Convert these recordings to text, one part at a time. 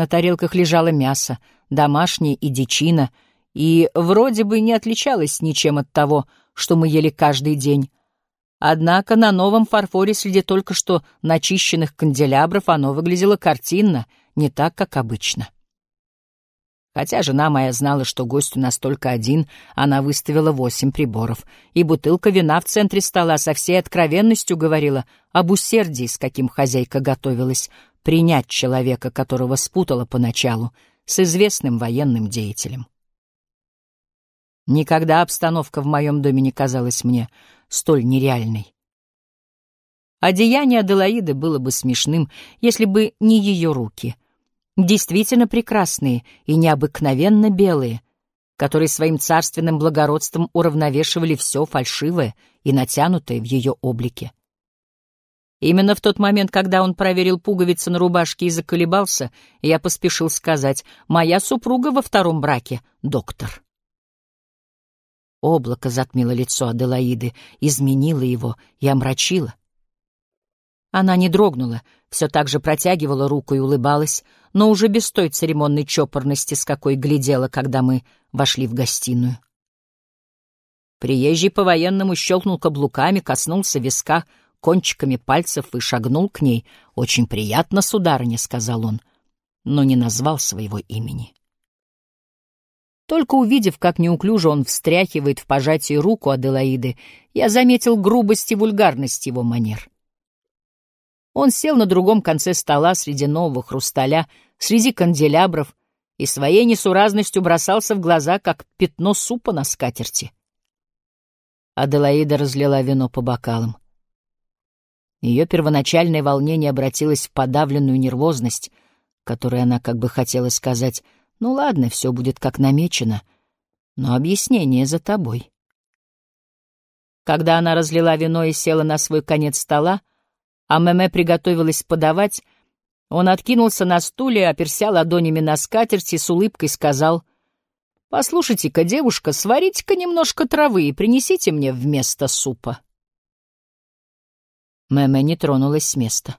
На тарелках лежало мясо, домашнее и дичина, и вроде бы не отличалось ничем от того, что мы ели каждый день. Однако на новом фарфоре среди только что начищенных канделябров оно выглядело картинно, не так, как обычно. Хотя жена моя знала, что гость у нас только один, она выставила восемь приборов, и бутылка вина в центре стола со всей откровенностью говорила об усердии, с каким хозяйка готовилась принять человека, которого спутала поначалу, с известным военным деятелем. Никогда обстановка в моем доме не казалась мне столь нереальной. Одеяние Аделаиды было бы смешным, если бы не ее руки — действительно прекрасные и необыкновенно белые, которые своим царственным благородством уравновешивали все фальшивое и натянутое в ее облике. Именно в тот момент, когда он проверил пуговицы на рубашке и заколебался, я поспешил сказать «Моя супруга во втором браке, доктор». Облако затмило лицо Аделаиды, изменило его и омрачило. Она не дрогнула, все так же протягивала руку и улыбалась, но уже без той церемонной чопорности, с какой глядела, когда мы вошли в гостиную. Приезжий по-военному щелкнул каблуками, коснулся виска кончиками пальцев и шагнул к ней. «Очень приятно, сударыня», — сказал он, но не назвал своего имени. Только увидев, как неуклюже он встряхивает в пожатии руку Аделаиды, я заметил грубость и вульгарность его манер. Он сел на другом конце стола среди нового хрусталя, среди канделябров, и своей несуразностью бросался в глаза, как пятно супа на скатерти. Аделаида разлила вино по бокалам. Ее первоначальное волнение обратилось в подавленную нервозность, которой она как бы хотела сказать «Ну ладно, все будет как намечено, но объяснение за тобой». Когда она разлила вино и села на свой конец стола, а Мэмэ приготовилась подавать, он откинулся на стуле, оперся ладонями на скатерть и с улыбкой сказал, «Послушайте-ка, девушка, сварите-ка немножко травы и принесите мне вместо супа». Мэмэ не тронулась с места.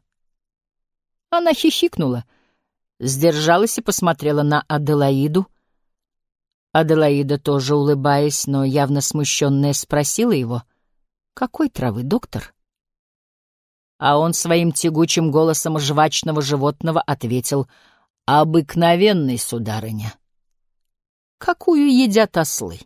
Она хихикнула, сдержалась и посмотрела на Аделаиду. Аделаида, тоже улыбаясь, но явно смущенная, спросила его, «Какой травы, доктор?» а он своим тягучим голосом жвачного животного ответил «Обыкновенный, сударыня». «Какую едят ослы?»